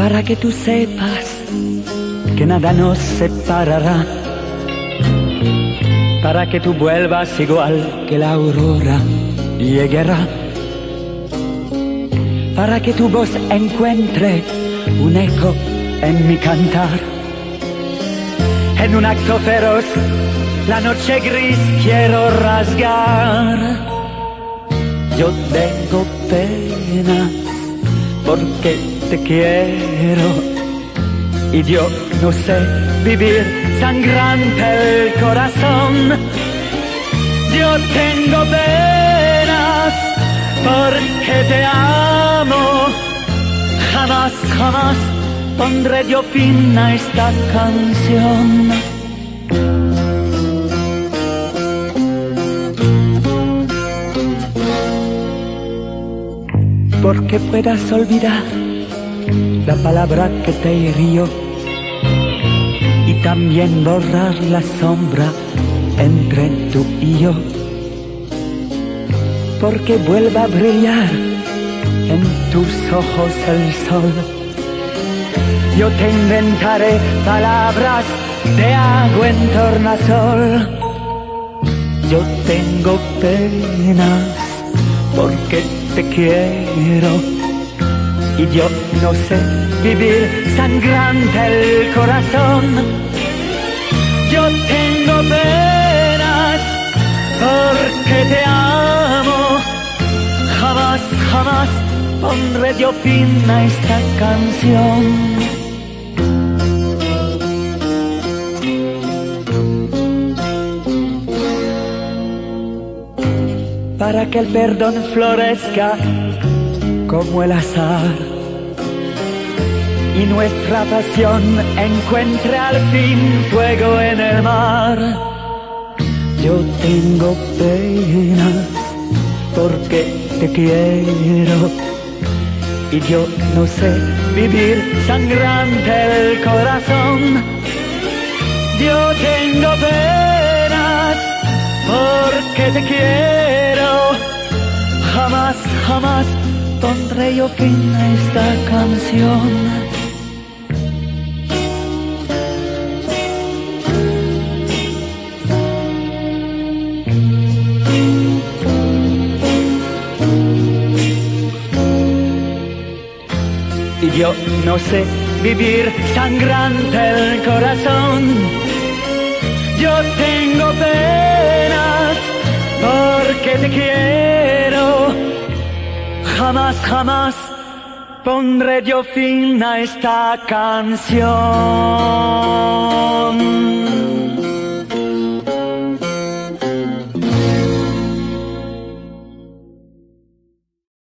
para que tú sepas que nada nos separará, para que tú vuelvas igual que la aurora llegará, para que tu voz encuentre un eco en mi cantar. En un acto feroz, la noche gris quiero rasgar. Yo tengo pena porque te quiero y yo no sé vivir sangrante el corazón. Yo tengo penas porque te amo. Jamás, jamás pondré yo fin a esta canción. Porque puedas olvidar la palabra que te hirió y también borrar la sombra entre tú y yo, porque vuelva a brillar en tus ojos el sol. Yo te inventaré palabras de agua en tornasol. Yo tengo penas porque te quiero y yo no sé vivir sangrante el corazón. Yo tengo penas porque te amo. Jamás, jamás pondré yo fin a esta canción. Para que el perdón florezca como el azar y nuestra pasión encuentre al fin fuego en el mar. Yo tengo penas porque te quiero y yo no sé vivir sangrante el corazón. Yo tengo penas porque te quiero. Jamás, jamás pondré yo fin a esta canción. Y yo no sé vivir sangrante el corazón. Yo tengo penas porque te quiero. Jamás, jamás pondré yo fin a esta canción.